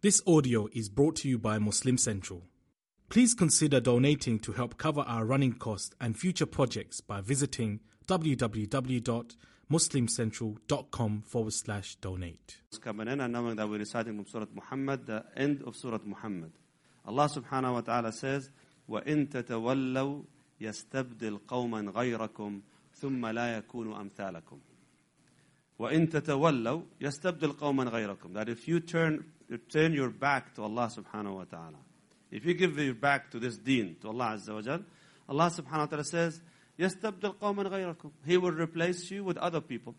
This audio is brought to you by Muslim Central. Please consider donating to help cover our running costs and future projects by visiting www.muslimcentral.com forward slash donate. coming in and knowing that we're reciting from Surah Muhammad, the end of Surah Muhammad. Allah subhanahu wa ta'ala says, وَإِن تَتَوَلَّوْا يَسْتَبْدِلْ قَوْمًا غَيْرَكُمْ ثُمَّ لَا يَكُونُوا أَمْثَالَكُمْ وَإِن تَتَوَلَّوْا يَسْتَبْدِلْ قَوْمًا غَيْرَكُمْ That if you turn, you turn your back to Allah subhanahu wa ta'ala, if you give your back to this deen, to Allah azza wa jal, Allah subhanahu wa ta'ala says, يَسْتَبْدِلْ قَوْمًا غَيْرَكُمْ He will replace you with other people.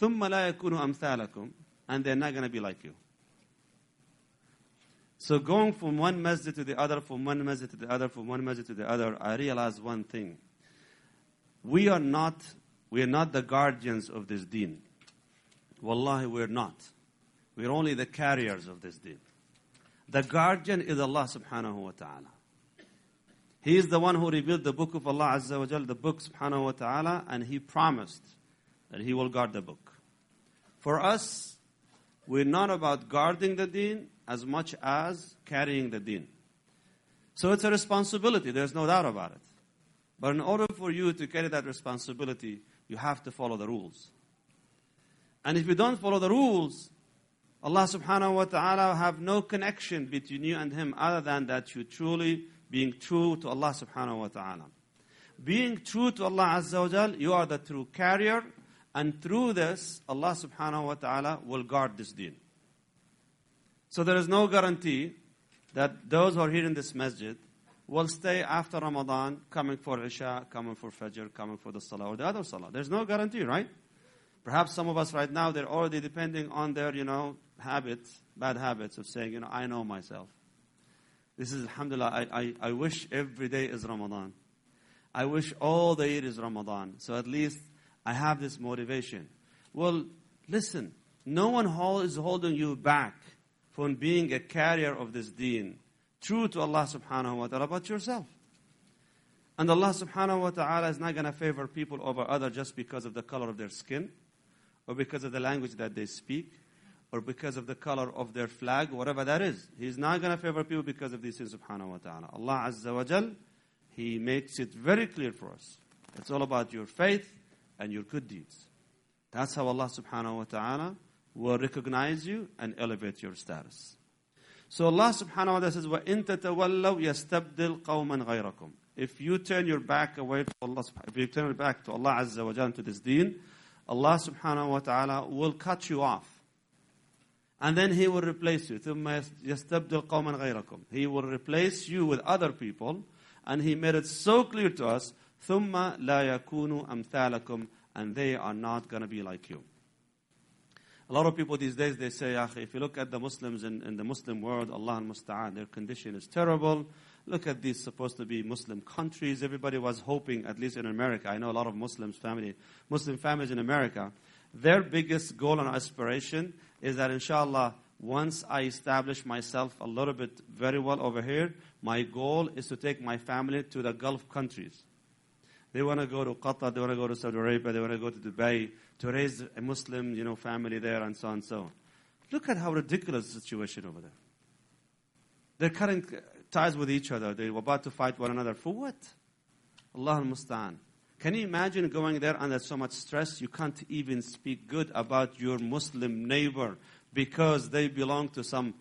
ثُمَّ لَا يَكُونُوا أَمْثَالَكُمْ And they're not going to be like you. So going from one masjid to the other, from one masjid to the other, from one masjid to the other, I realized one thing. We are not, we are not the guardians of this deen. Wallahi, we're not. We're only the carriers of this deen. The guardian is Allah subhanahu wa ta'ala. He is the one who revealed the book of Allah Azza wa Jal, the book subhanahu wa ta'ala, and He promised that He will guard the book. For us, we're not about guarding the deen as much as carrying the deen. So it's a responsibility, there's no doubt about it. But in order for you to carry that responsibility, you have to follow the rules. And if you don't follow the rules, Allah subhanahu wa ta'ala have no connection between you and Him other than that you truly being true to Allah subhanahu wa ta'ala. Being true to Allah azza wa jal, you are the true carrier, and through this, Allah subhanahu wa ta'ala will guard this deen. So there is no guarantee that those who are here in this masjid will stay after Ramadan, coming for Isha, coming for Fajr, coming for the Salah or the other Salah. There's no guarantee, right? Perhaps some of us right now, they're already depending on their, you know, habits, bad habits of saying, you know, I know myself. This is, alhamdulillah, I, I, I wish every day is Ramadan. I wish all the year is Ramadan. So at least I have this motivation. Well, listen, no one is holding you back from being a carrier of this deen, true to Allah subhanahu wa ta'ala, but yourself. And Allah subhanahu wa ta'ala is not going to favor people over others just because of the color of their skin, or because of the language that they speak, or because of the color of their flag, whatever that is. He's not going to favor people because of these things, subhanahu wa ta'ala. Allah Azza wa Jal, He makes it very clear for us. It's all about your faith and your good deeds. That's how Allah subhanahu wa ta'ala will recognize you and elevate your status. So Allah subhanahu wa ta'ala says, وَإِن تَتَوَلَّوْا يَسْتَبْدِلْ قَوْمًا غَيْرَكُمْ If you turn your back away to Allah, if you turn your back to Allah Azza wa Jalla, to this deen, Allah subhanahu wa ta'ala will cut you off. And then He will replace you. ثُمَّ يَسْتَبْدِلْ قَوْمًا غَيْرَكُمْ He will replace you with other people. And He made it so clear to us, ثُمَّ لَا يَكُونُوا أَمْثَالَكُمْ And they are not going to be like you. A lot of people these days, they say, if you look at the Muslims in, in the Muslim world, Allah al-Musta'an, their condition is terrible. Look at these supposed to be Muslim countries. Everybody was hoping, at least in America, I know a lot of Muslims family, Muslim families in America, their biggest goal and aspiration is that inshallah, once I establish myself a little bit very well over here, my goal is to take my family to the Gulf countries. They want to go to Qatar, they want to go to Saudi Arabia, they want to go to Dubai to raise a Muslim, you know, family there and so on and so on. Look at how ridiculous the situation over there. They're cutting ties with each other. They were about to fight one another. For what? Allah al-Musta'an. Can you imagine going there under so much stress you can't even speak good about your Muslim neighbor because they belong to some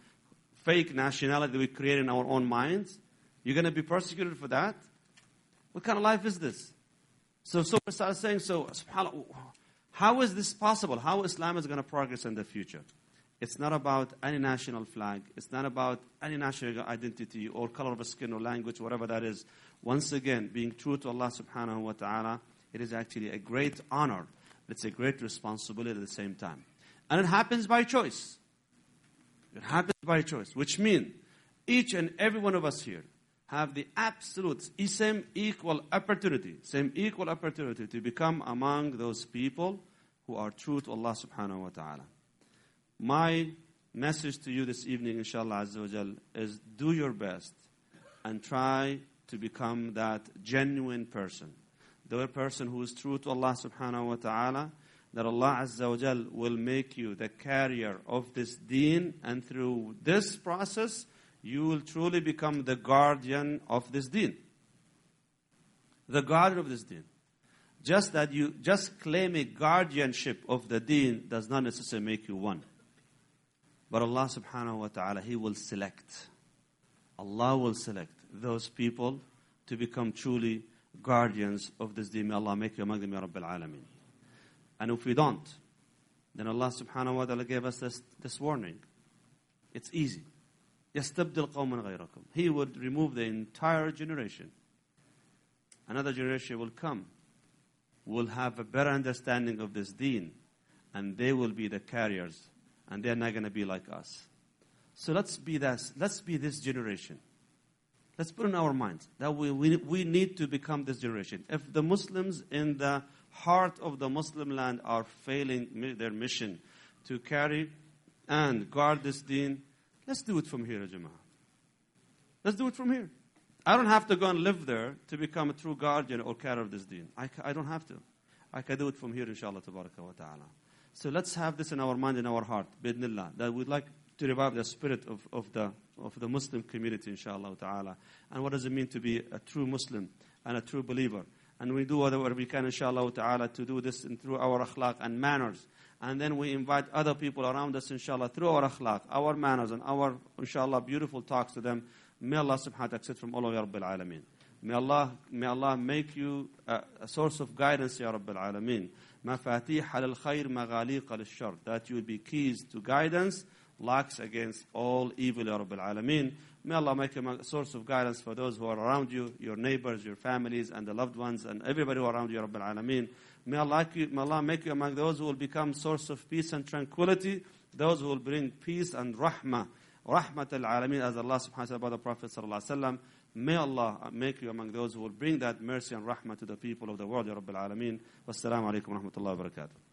fake nationality we create in our own minds? You're going to be persecuted for that? What kind of life is this? So, so we started saying, so, how is this possible? How Islam is going to progress in the future? It's not about any national flag. It's not about any national identity or color of skin or language, whatever that is. Once again, being true to Allah subhanahu wa ta'ala, it is actually a great honor. It's a great responsibility at the same time. And it happens by choice. It happens by choice, which means each and every one of us here have the absolute same equal opportunity, same equal opportunity to become among those people who are true to Allah subhanahu wa ta'ala. My message to you this evening, inshallah azza wa jal, is do your best and try to become that genuine person. The person who is true to Allah subhanahu wa ta'ala, that Allah Azza wa Jal will make you the carrier of this deen, and through this process, you will truly become the guardian of this deen. The guardian of this deen. Just that you just claim a guardianship of the deen does not necessarily make you one. But Allah subhanahu wa ta'ala, He will select. Allah will select those people to become truly guardians of this deen. May Allah make you among them, Ya Rabbil Alameen. And if we don't, then Allah subhanahu wa ta'ala gave us this, this warning. It's easy. يستبدل قوما غيركم. He would remove the entire generation. Another generation will come, will have a better understanding of this deen, and they will be the carriers, and they're not going to be like us. So let's be this, let's be this generation. Let's put in our minds that we, we, we need to become this generation. If the Muslims in the heart of the Muslim land are failing their mission to carry and guard this deen, let's do it from here, Jama'ah. Let's do it from here. I don't have to go and live there to become a true guardian or carrier of this deen. I, I don't have to. I can do it from here, inshallah, tabaraka wa ta'ala. So let's have this in our mind, in our heart, bidnillah, that we'd like to revive the spirit of, of, the, of the Muslim community, inshallah ta'ala. And what does it mean to be a true Muslim and a true believer? And we do whatever we can, inshallah ta'ala, to do this in, through our akhlaq and manners. And then we invite other people around us, inshallah, through our akhlaq, our manners, and our, inshallah, beautiful talks to them. May Allah subhanahu wa ta'ala accept from all of Ya Rabbil Alameen. May Allah, may Allah make you a, a source of guidance, Ya Rabbil Alameen. مفاتيح للخير مغاليق للشر. That you will be keys to guidance locks against all evil, Ya Rabbil Alameen. May Allah make a source of guidance for those who are around you, your neighbors, your families, and the loved ones, and everybody who are around you, Ya Rabbil Alameen. May Allah, may Allah make you among those who will become source of peace and tranquility, those who will bring peace and rahmah. Rahmat al-alameen, as Allah subhanahu wa ta'ala by the Prophet sallallahu alaihi wasallam. May Allah make you among those who will bring that mercy and rahmah to the people of the world, Ya Rabbil Alameen. Wassalamu alaikum wa rahmatullahi wa barakatuh.